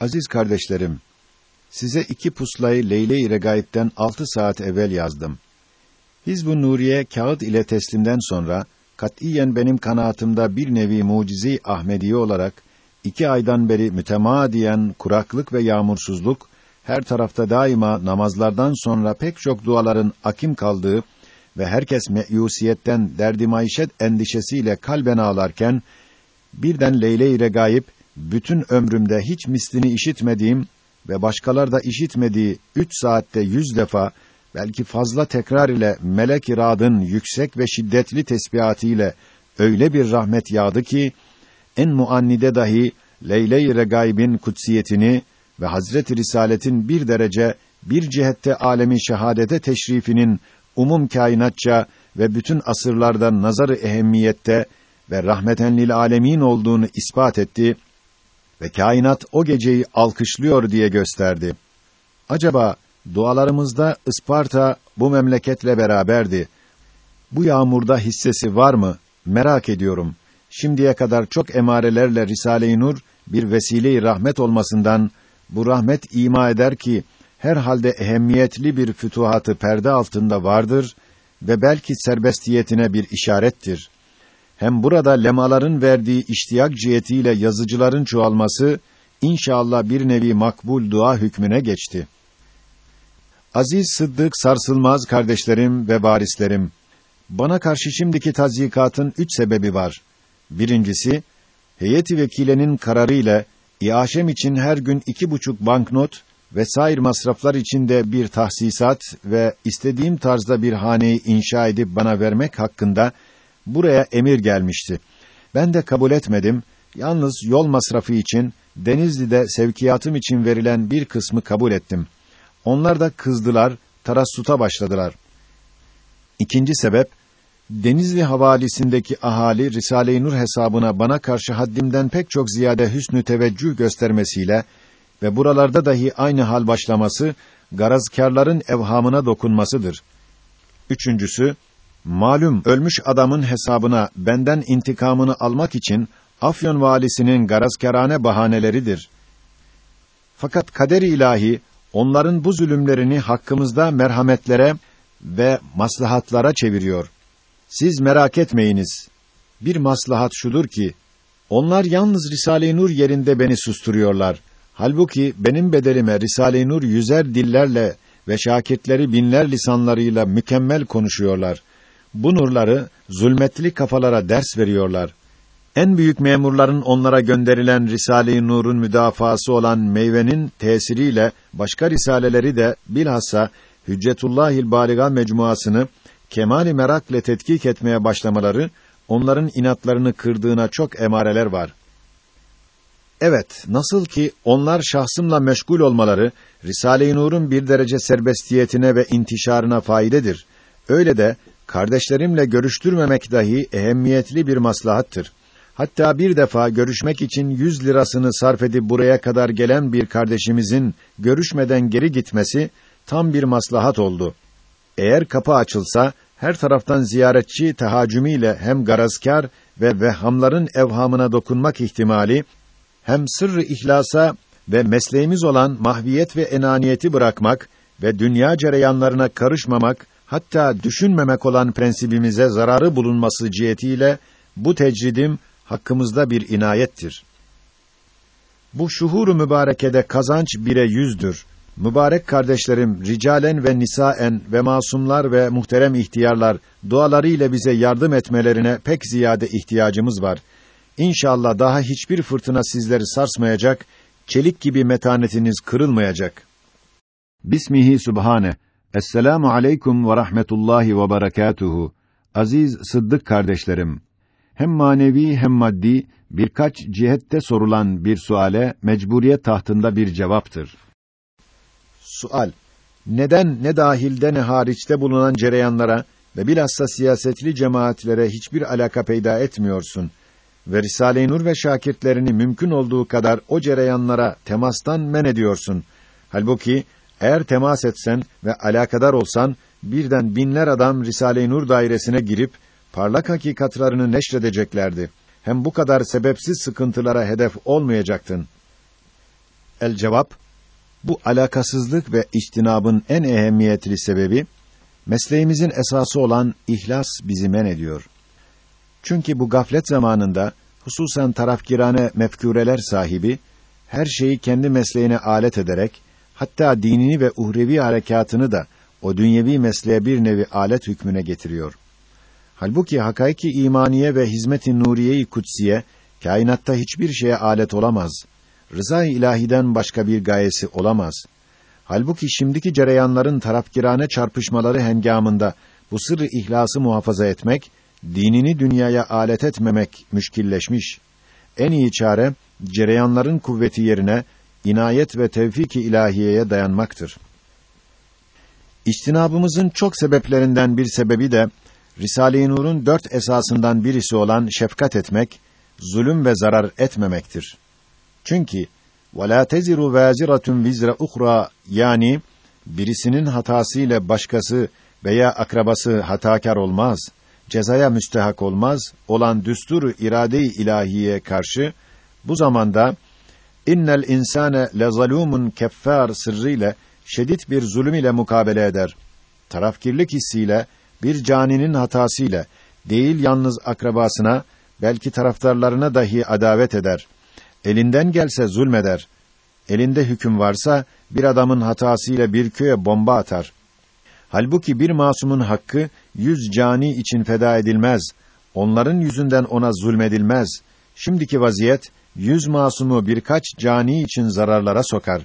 Aziz kardeşlerim, size iki puslayı Leyle-i Regaib'den altı saat evvel yazdım. Hizb-ı Nuriye kağıt ile teslimden sonra katiyen benim kanaatimde bir nevi mucizi Ahmediye olarak iki aydan beri mütemadiyen kuraklık ve yağmursuzluk her tarafta daima namazlardan sonra pek çok duaların akim kaldığı ve herkes meyusiyetten derdi maişet endişesiyle kalben ağlarken birden Leyle-i Regaib bütün ömrümde hiç mislini işitmediğim ve başkalar da işitmediği üç saatte yüz defa belki fazla tekrar ile melek iradın yüksek ve şiddetli tesbihatiyle öyle bir rahmet yağdı ki en muannide dahi Leyle-i Regaib'in kutsiyetini ve Hazreti Risaletin bir derece bir cihette alemi şehadete teşrifinin umum kainatça ve bütün asırlarda nazarı ehemmiyette ve rahmeten lil alemin olduğunu ispat etti ve kainat o geceyi alkışlıyor diye gösterdi. Acaba dualarımızda Isparta bu memleketle beraberdi. Bu yağmurda hissesi var mı? Merak ediyorum. Şimdiye kadar çok emarelerle Risale-i Nur bir vesile-i rahmet olmasından bu rahmet ima eder ki herhalde ehemmiyetli bir fütuhatı perde altında vardır ve belki serbestiyetine bir işarettir. Hem burada lemaların verdiği iştiyak cihetiyle yazıcıların çoğalması inşallah bir nevi makbul dua hükmüne geçti. Aziz Sıddık sarsılmaz kardeşlerim ve varislerim, bana karşı şimdiki tazyikatın üç sebebi var. Birincisi, heyeti vekilenin kararı ile iaşem için her gün iki buçuk banknot ve sair masraflar içinde bir tahsisat ve istediğim tarzda bir haneyi inşa edip bana vermek hakkında buraya emir gelmişti. Ben de kabul etmedim. Yalnız yol masrafı için Denizli'de sevkiyatım için verilen bir kısmı kabul ettim. Onlar da kızdılar, tarassuta başladılar. İkinci sebep Denizli havalisindeki ahali Risale-i Nur hesabına bana karşı haddimden pek çok ziyade hüsnü teveccüh göstermesiyle ve buralarda dahi aynı hal başlaması garazkârların evhamına dokunmasıdır. Üçüncüsü malum ölmüş adamın hesabına benden intikamını almak için Afyon valisinin garazkârane bahaneleridir. Fakat kader ilahi onların bu zulümlerini hakkımızda merhametlere ve maslahatlara çeviriyor. Siz merak etmeyiniz. Bir maslahat şudur ki, onlar yalnız Risale-i Nur yerinde beni susturuyorlar. Halbuki benim bedelime Risale-i Nur yüzer dillerle ve şakirtleri binler lisanlarıyla mükemmel konuşuyorlar. Bu nurları zulmetli kafalara ders veriyorlar. En büyük memurların onlara gönderilen Risale-i Nur'un müdafası olan meyvenin tesiriyle başka risaleleri de bilhassa Hüccetullahil Baliga mecmuasını kemali merakle tetkik etmeye başlamaları onların inatlarını kırdığına çok emareler var. Evet, nasıl ki onlar şahsımla meşgul olmaları Risale-i Nur'un bir derece serbestiyetine ve intişarına faydedir. Öyle de kardeşlerimle görüştürmemek dahi ehemmiyetli bir maslahattır. Hatta bir defa görüşmek için yüz lirasını sarf edip buraya kadar gelen bir kardeşimizin görüşmeden geri gitmesi tam bir maslahat oldu. Eğer kapı açılsa her taraftan ziyaretçi tehacümüyle hem garazkar ve vehhamların evhamına dokunmak ihtimali hem sırrı ihlasa ve mesleğimiz olan mahviyet ve enaniyeti bırakmak ve dünya cereyanlarına karışmamak hatta düşünmemek olan prensibimize zararı bulunması cihetiyle bu tecridim hakkımızda bir inayettir. Bu şuhuru mübarekede kazanç bire yüzdür. Mübarek kardeşlerim, ricalen ve nisaen ve masumlar ve muhterem ihtiyarlar duaları ile bize yardım etmelerine pek ziyade ihtiyacımız var. İnşallah daha hiçbir fırtına sizleri sarsmayacak, çelik gibi metanetiniz kırılmayacak. Bismihi Subhane. Esselamu aleyküm ve rahmetullahi ve berekatuhu. Aziz Sıddık kardeşlerim, hem manevi hem maddi birkaç cihette sorulan bir suale mecburiyet tahtında bir cevaptır. Sual: Neden ne dahilde ne hariçte bulunan cereyanlara ve bilhassa siyasetli cemaatlere hiçbir alaka peyda etmiyorsun ve Risale-i Nur ve şakirtlerini mümkün olduğu kadar o cereyanlara temastan men ediyorsun? Halbuki eğer temas etsen ve alakadar olsan birden binler adam Risale-i Nur dairesine girip parlak hakikatlarını neşredeceklerdi. Hem bu kadar sebepsiz sıkıntılara hedef olmayacaktın. El cevap bu alakasızlık ve içtinabın en ehemmiyetli sebebi mesleğimizin esası olan ihlas bizi men ediyor. Çünkü bu gaflet zamanında hususen tarafkirane mefkûreler sahibi her şeyi kendi mesleğine alet ederek hatta dinini ve uhrevi harekatını da o dünyevi mesleğe bir nevi alet hükmüne getiriyor. Halbuki hakaiki imaniye ve hizmet-i nuriye-i kutsiye kainatta hiçbir şeye alet olamaz. Rıza-i ilahiden başka bir gayesi olamaz. Halbuki şimdiki cereyanların tarafkirane çarpışmaları hengamında bu sırrı ihlası muhafaza etmek, dinini dünyaya alet etmemek müşkilleşmiş. En iyi çare cereyanların kuvveti yerine inayet ve tevfik-i ilahiyeye dayanmaktır. İstinabımızın çok sebeplerinden bir sebebi de Risale-i Nur'un dört esasından birisi olan şefkat etmek, zulüm ve zarar etmemektir. Çünkü وَلَا تَزِرُ وَازِرَةٌ vizra اُخْرَى yani birisinin hatası ile başkası veya akrabası hatakar olmaz, cezaya müstehak olmaz olan düstur irade-i ilahiye karşı bu zamanda innel insane lezalumun keffar sırrıyla şiddet bir zulüm ile mukabele eder. Tarafkirlik hissiyle bir caninin hatasıyla değil yalnız akrabasına belki taraftarlarına dahi adavet eder. Elinden gelse zulmeder. Elinde hüküm varsa bir adamın hatasıyla bir köye bomba atar. Halbuki bir masumun hakkı yüz cani için feda edilmez. Onların yüzünden ona zulmedilmez. Şimdiki vaziyet yüz masumu birkaç cani için zararlara sokar.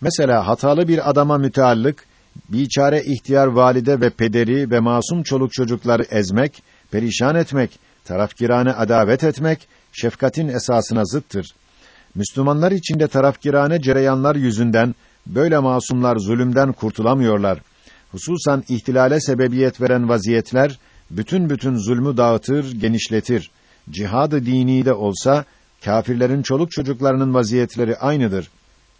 Mesela hatalı bir adama müteallık biçare ihtiyar valide ve pederi ve masum çoluk çocukları ezmek, perişan etmek, tarafkirane adavet etmek şefkatin esasına zıttır. Müslümanlar içinde tarafkirane cereyanlar yüzünden böyle masumlar zulümden kurtulamıyorlar. Hususan ihtilale sebebiyet veren vaziyetler bütün bütün zulmü dağıtır, genişletir. Cihadı dini de olsa kâfirlerin çoluk çocuklarının vaziyetleri aynıdır.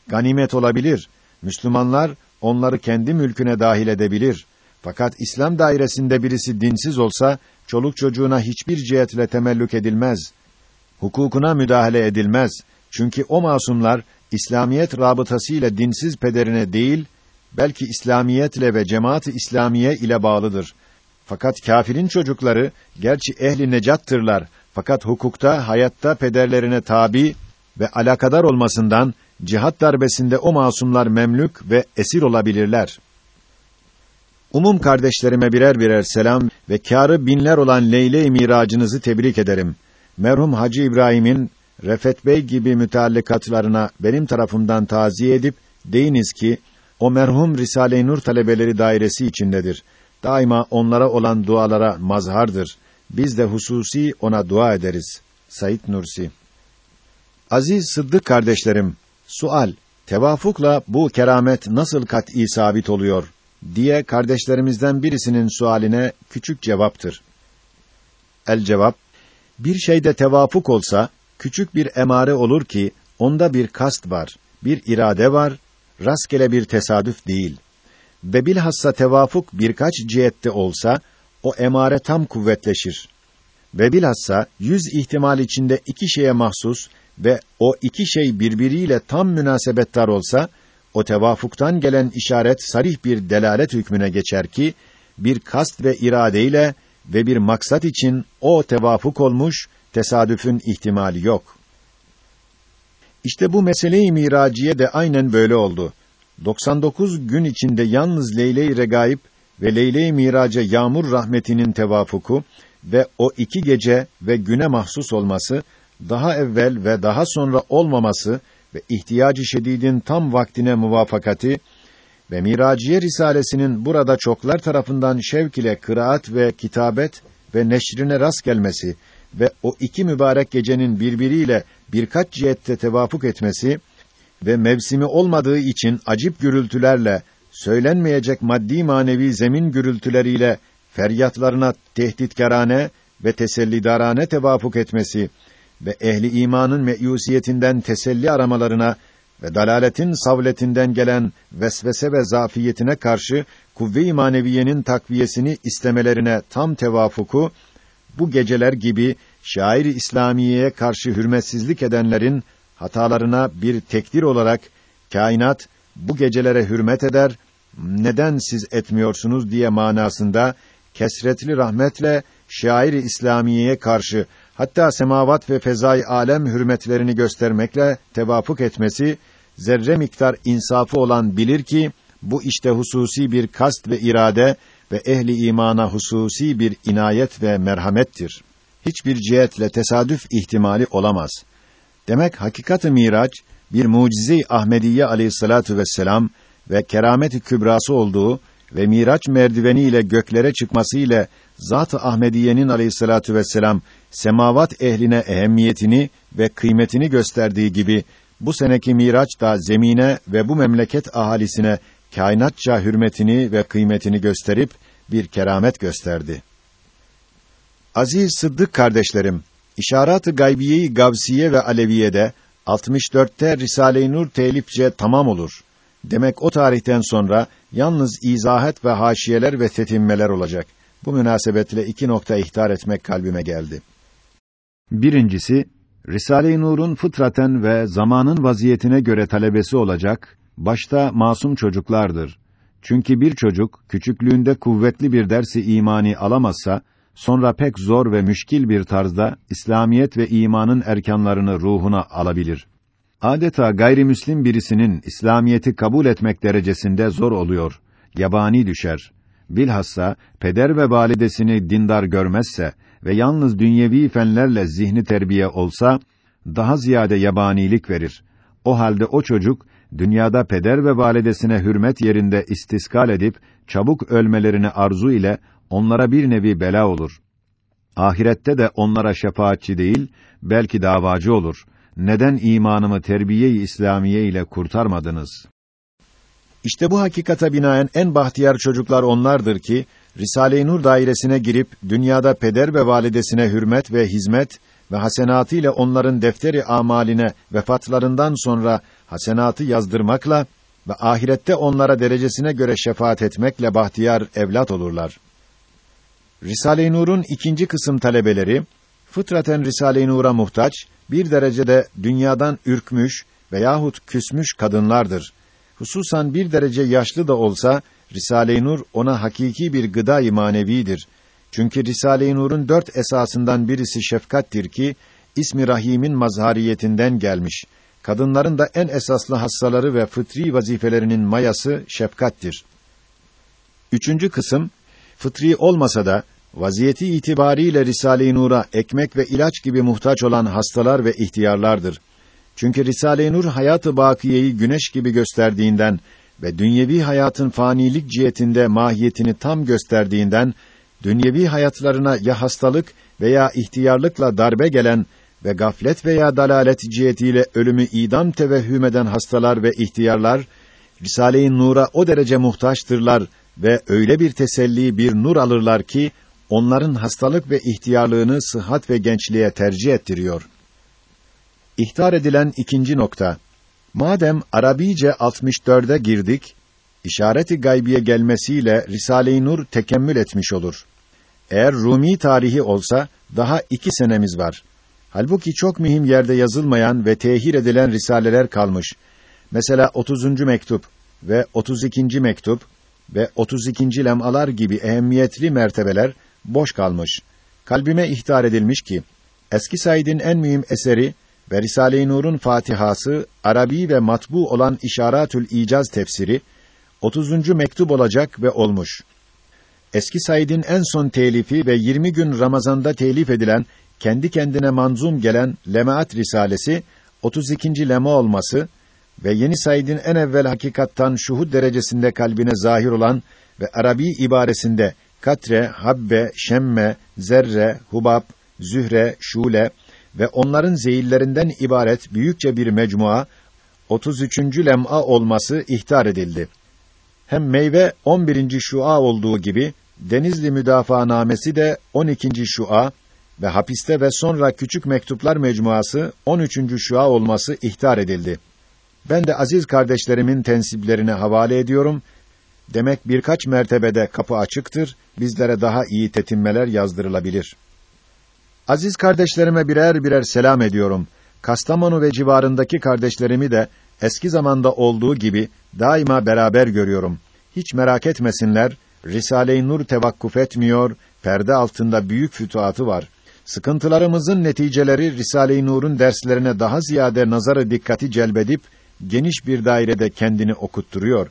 Ganimet olabilir. Müslümanlar onları kendi mülküne dahil edebilir. Fakat İslam dairesinde birisi dinsiz olsa çoluk çocuğuna hiçbir cihetle temellük edilmez. Hukukuna müdahale edilmez. Çünkü o masumlar İslamiyet rabıtası ile dinsiz pederine değil, belki İslamiyetle ve cemaat-ı İslamiye ile bağlıdır. Fakat kâfirin çocukları gerçi ehli necattırlar fakat hukukta, hayatta pederlerine tabi ve alakadar olmasından cihat darbesinde o masumlar memlük ve esir olabilirler. Umum kardeşlerime birer birer selam ve kârı binler olan Leyle-i Miracınızı tebrik ederim. Merhum Hacı İbrahim'in Refet Bey gibi müteallikatlarına benim tarafımdan taziye edip deyiniz ki o merhum Risale-i Nur talebeleri dairesi içindedir. Daima onlara olan dualara mazhardır. Biz de hususi ona dua ederiz. Said Nursi Aziz Sıddık kardeşlerim, sual, tevafukla bu keramet nasıl kat'î sabit oluyor diye kardeşlerimizden birisinin sualine küçük cevaptır. El cevap, bir şeyde tevafuk olsa, küçük bir emare olur ki, onda bir kast var, bir irade var, rastgele bir tesadüf değil. Ve bilhassa tevafuk birkaç cihette olsa, o emare tam kuvvetleşir. Ve bilhassa yüz ihtimal içinde iki şeye mahsus ve o iki şey birbiriyle tam münasebettar olsa, o tevafuktan gelen işaret sarih bir delalet hükmüne geçer ki, bir kast ve iradeyle ve bir maksat için o tevafuk olmuş, tesadüfün ihtimali yok. İşte bu mesele-i miraciye de aynen böyle oldu. 99 gün içinde yalnız Leyle-i Regaib ve Leyle-i Miraca yağmur rahmetinin tevafuku ve o iki gece ve güne mahsus olması, daha evvel ve daha sonra olmaması ve ihtiyacı şedidin tam vaktine muvafakati ve Miraciye Risalesinin burada çoklar tarafından şevk ile kıraat ve kitabet ve neşrine rast gelmesi ve o iki mübarek gecenin birbiriyle birkaç cihette tevafuk etmesi ve mevsimi olmadığı için acip gürültülerle söylenmeyecek maddi manevi zemin gürültüleriyle feryatlarına tehditkarane ve tesellidarane tevafuk etmesi ve ehli imanın meyusiyetinden teselli aramalarına ve dalaletin savletinden gelen vesvese ve zafiyetine karşı kuvve-i maneviyenin takviyesini istemelerine tam tevafuku bu geceler gibi şair-i İslamiye'ye karşı hürmetsizlik edenlerin hatalarına bir tekdir olarak kainat bu gecelere hürmet eder, neden siz etmiyorsunuz diye manasında kesretli rahmetle şair-i İslamiye'ye karşı hatta semavat ve fezai alem hürmetlerini göstermekle tevafuk etmesi zerre miktar insafı olan bilir ki bu işte hususi bir kast ve irade ve ehli imana hususi bir inayet ve merhamettir. Hiçbir cihetle tesadüf ihtimali olamaz. Demek hakikat-ı miraç bir mucize-i Ahmediye Aleyhissalatu vesselam ve keramet-i kübrası olduğu ve Miraç merdiveni ile göklere çıkması ile Zat-ı Ahmediye'nin Aleyhissalatu vesselam semavat ehline ehemmiyetini ve kıymetini gösterdiği gibi bu seneki Miraç da zemine ve bu memleket ahalisine kainatça hürmetini ve kıymetini gösterip bir keramet gösterdi. Aziz Sıddık kardeşlerim, İşarat-ı Gaybiye-i Gavsiye ve Aleviye'de 64'te Risale-i Nur telifçe tamam olur. Demek o tarihten sonra yalnız izahat ve haşiyeler ve tetimmeler olacak. Bu münasebetle iki nokta ihtar etmek kalbime geldi. Birincisi, Risale-i Nur'un fıtraten ve zamanın vaziyetine göre talebesi olacak, başta masum çocuklardır. Çünkü bir çocuk, küçüklüğünde kuvvetli bir dersi imani alamazsa, sonra pek zor ve müşkil bir tarzda İslamiyet ve imanın erkanlarını ruhuna alabilir. Adeta gayrimüslim birisinin İslamiyeti kabul etmek derecesinde zor oluyor, yabani düşer. Bilhassa peder ve validesini dindar görmezse ve yalnız dünyevi fenlerle zihni terbiye olsa daha ziyade yabanilik verir. O halde o çocuk dünyada peder ve validesine hürmet yerinde istiskal edip çabuk ölmelerini arzu ile onlara bir nevi bela olur. Ahirette de onlara şefaatçi değil, belki davacı olur. Neden imanımı terbiye-i İslamiye ile kurtarmadınız? İşte bu hakikata binaen en bahtiyar çocuklar onlardır ki Risale-i Nur dairesine girip dünyada peder ve validesine hürmet ve hizmet ve hasenatı ile onların defteri amaline vefatlarından sonra hasenatı yazdırmakla ve ahirette onlara derecesine göre şefaat etmekle bahtiyar evlat olurlar. Risale-i Nur'un ikinci kısım talebeleri fıtraten Risale-i Nur'a muhtaç, bir derecede dünyadan ürkmüş veyahut küsmüş kadınlardır. Hususan bir derece yaşlı da olsa Risale-i Nur ona hakiki bir gıda-i manevidir. Çünkü Risale-i Nur'un dört esasından birisi şefkattir ki ismi Rahim'in mazhariyetinden gelmiş. Kadınların da en esaslı hassaları ve fıtri vazifelerinin mayası şefkattir. Üçüncü kısım fıtri olmasa da vaziyeti itibariyle Risale-i Nur'a ekmek ve ilaç gibi muhtaç olan hastalar ve ihtiyarlardır. Çünkü Risale-i Nur hayatı bakiyeyi güneş gibi gösterdiğinden ve dünyevi hayatın fanilik cihetinde mahiyetini tam gösterdiğinden dünyevi hayatlarına ya hastalık veya ihtiyarlıkla darbe gelen ve gaflet veya dalalet cihetiyle ölümü idam tevehhüm eden hastalar ve ihtiyarlar Risale-i Nur'a o derece muhtaçtırlar ve öyle bir teselli bir nur alırlar ki onların hastalık ve ihtiyarlığını sıhhat ve gençliğe tercih ettiriyor. İhtar edilen ikinci nokta. Madem Arabice 64'e girdik, işareti gaybiye gelmesiyle Risale-i Nur tekemmül etmiş olur. Eğer Rumi tarihi olsa daha iki senemiz var. Halbuki çok mühim yerde yazılmayan ve tehir edilen risaleler kalmış. Mesela 30. mektup ve 32. mektup ve 32. lemalar gibi ehemmiyetli mertebeler boş kalmış. Kalbime ihtar edilmiş ki eski Said'in en mühim eseri ve Risale-i Nur'un Fatihası Arabi ve matbu olan İşaratül İcaz tefsiri 30. mektup olacak ve olmuş. Eski Said'in en son telifi ve 20 gün Ramazan'da telif edilen kendi kendine manzum gelen Lemaat Risalesi 32. lema olması ve Yeni Said'in en evvel hakikattan şuhud derecesinde kalbine zahir olan ve Arabi ibaresinde katre, habbe, şemme, zerre, hubab, zühre, şule ve onların zeyillerinden ibaret büyükçe bir mecmua 33. lem'a olması ihtar edildi. Hem meyve 11. şua olduğu gibi Denizli Müdafaanamesi de 12. şua ve hapiste ve sonra küçük mektuplar mecmuası 13. şua olması ihtar edildi. Ben de aziz kardeşlerimin tensiplerine havale ediyorum. Demek birkaç mertebede kapı açıktır, bizlere daha iyi tetimmeler yazdırılabilir. Aziz kardeşlerime birer birer selam ediyorum. Kastamonu ve civarındaki kardeşlerimi de eski zamanda olduğu gibi daima beraber görüyorum. Hiç merak etmesinler, Risale-i Nur tevakkuf etmiyor, perde altında büyük fütuhatı var. Sıkıntılarımızın neticeleri Risale-i Nur'un derslerine daha ziyade nazarı dikkati celbedip geniş bir dairede kendini okutturuyor.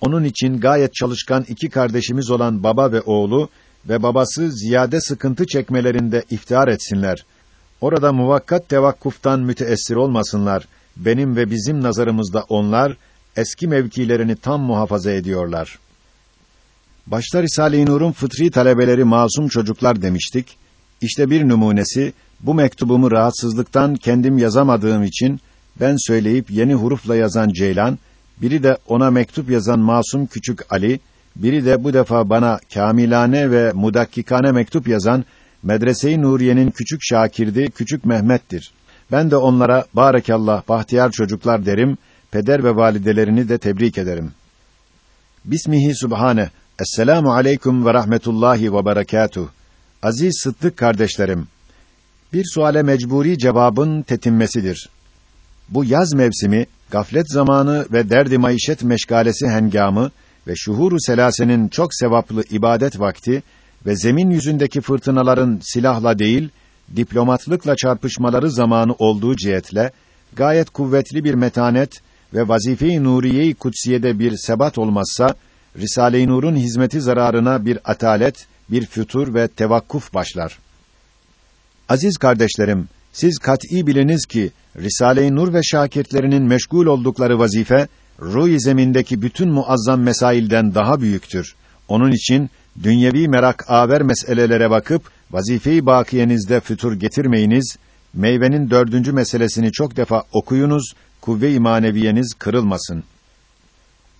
Onun için gayet çalışkan iki kardeşimiz olan baba ve oğlu ve babası ziyade sıkıntı çekmelerinde iftihar etsinler. Orada muvakkat tevakkuftan müteessir olmasınlar. Benim ve bizim nazarımızda onlar eski mevkilerini tam muhafaza ediyorlar. Başta Risale-i Nur'un fıtri talebeleri masum çocuklar demiştik. İşte bir numunesi, bu mektubumu rahatsızlıktan kendim yazamadığım için ben söyleyip yeni hurufla yazan Ceylan, biri de ona mektup yazan masum küçük Ali, biri de bu defa bana kamilane ve mudakkikane mektup yazan Medrese-i Nuriye'nin küçük şakirdi, küçük Mehmet'tir. Ben de onlara barakallah bahtiyar çocuklar derim, peder ve validelerini de tebrik ederim. Bismihi subhane. Esselamu aleyküm ve rahmetullahi ve berekatuh. Aziz Sıddık kardeşlerim, bir suale mecburi cevabın tetinmesidir. Bu yaz mevsimi, gaflet zamanı ve derdi maişet meşgalesi hengamı ve şuhuru selasenin çok sevaplı ibadet vakti ve zemin yüzündeki fırtınaların silahla değil, diplomatlıkla çarpışmaları zamanı olduğu cihetle, gayet kuvvetli bir metanet ve vazife-i nuriye-i kutsiyede bir sebat olmazsa, Risale-i Nur'un hizmeti zararına bir atalet, bir fütur ve tevakkuf başlar. Aziz kardeşlerim, siz kat'î biliniz ki Risale-i Nur ve şakirtlerinin meşgul oldukları vazife ruh zemindeki bütün muazzam mesailden daha büyüktür. Onun için dünyevi merak aver meselelere bakıp vazife-i bakiyenizde fütur getirmeyiniz. Meyvenin dördüncü meselesini çok defa okuyunuz, kuvve-i maneviyeniz kırılmasın.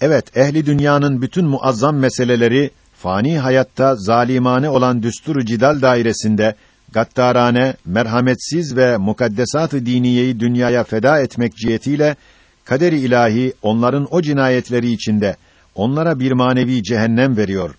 Evet, ehli dünyanın bütün muazzam meseleleri fani hayatta zalimane olan düsturu cidal dairesinde gaddarane, merhametsiz ve mukaddesat-ı diniyeyi dünyaya feda etmek cihetiyle kader-i ilahi onların o cinayetleri içinde onlara bir manevi cehennem veriyor.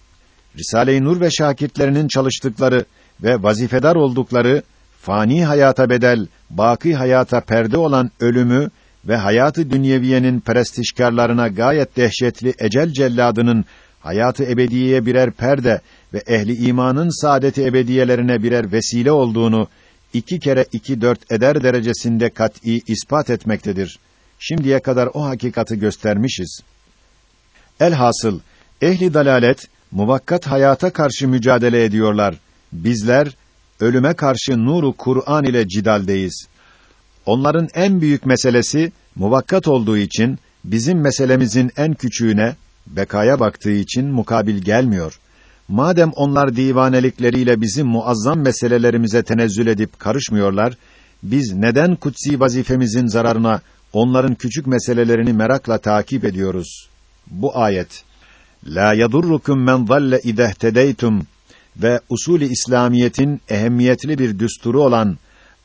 Risale-i Nur ve şakirtlerinin çalıştıkları ve vazifedar oldukları fani hayata bedel, baki hayata perde olan ölümü ve hayatı dünyeviyenin prestijkarlarına gayet dehşetli ecel celladının hayatı ebediyeye birer perde ve ehli imanın saadeti ebediyelerine birer vesile olduğunu iki kere iki dört eder derecesinde kat'î ispat etmektedir. Şimdiye kadar o hakikati göstermişiz. Elhasıl ehli dalalet muvakkat hayata karşı mücadele ediyorlar. Bizler ölüme karşı nuru Kur'an ile cidaldeyiz. Onların en büyük meselesi muvakkat olduğu için bizim meselemizin en küçüğüne bekaya baktığı için mukabil gelmiyor. Madem onlar divanelikleriyle bizim muazzam meselelerimize tenezzül edip karışmıyorlar, biz neden kutsi vazifemizin zararına onların küçük meselelerini merakla takip ediyoruz? Bu ayet La yadurrukum men zalle idehtedeytum ve usulü İslamiyetin ehemmiyetli bir düsturu olan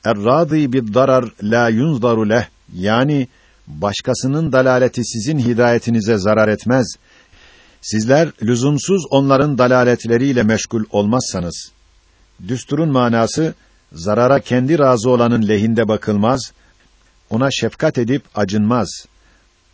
Er-râdî bid-darar la yunzaru leh yani başkasının dalaleti sizin hidayetinize zarar etmez. Sizler lüzumsuz onların dalaletleriyle meşgul olmazsanız düsturun manası zarara kendi razı olanın lehinde bakılmaz, ona şefkat edip acınmaz.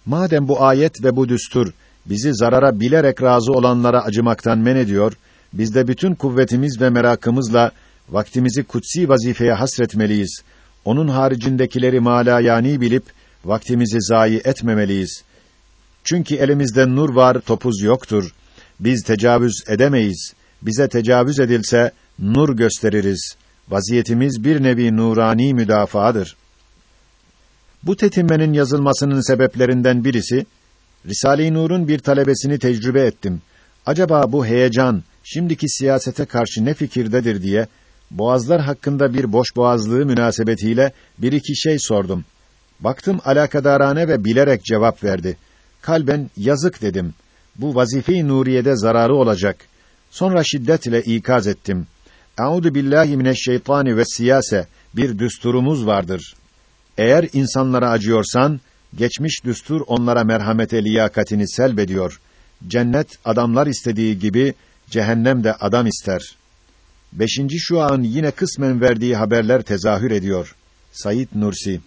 Madem bu ayet ve bu düstur bizi zarara bilerek razı olanlara acımaktan men ediyor, biz de bütün kuvvetimiz ve merakımızla vaktimizi kutsi vazifeye hasretmeliyiz. Onun haricindekileri mala yani bilip vaktimizi zayi etmemeliyiz. Çünkü elimizde nur var, topuz yoktur. Biz tecavüz edemeyiz. Bize tecavüz edilse nur gösteririz. Vaziyetimiz bir nevi nurani müdafaadır. Bu tetinmenin yazılmasının sebeplerinden birisi Risale-i Nur'un bir talebesini tecrübe ettim. Acaba bu heyecan şimdiki siyasete karşı ne fikirdedir diye boğazlar hakkında bir boş boğazlığı münasebetiyle bir iki şey sordum. Baktım alakadarane ve bilerek cevap verdi. Kalben yazık dedim. Bu vazife-i nuriyede zararı olacak. Sonra şiddetle ikaz ettim. Euzu billahi mineşşeytani ve siyase bir düsturumuz vardır. Eğer insanlara acıyorsan, geçmiş düstur onlara merhamete liyakatini selbediyor. Cennet adamlar istediği gibi cehennem de adam ister. Beşinci şua'nın yine kısmen verdiği haberler tezahür ediyor. Sayit Nursi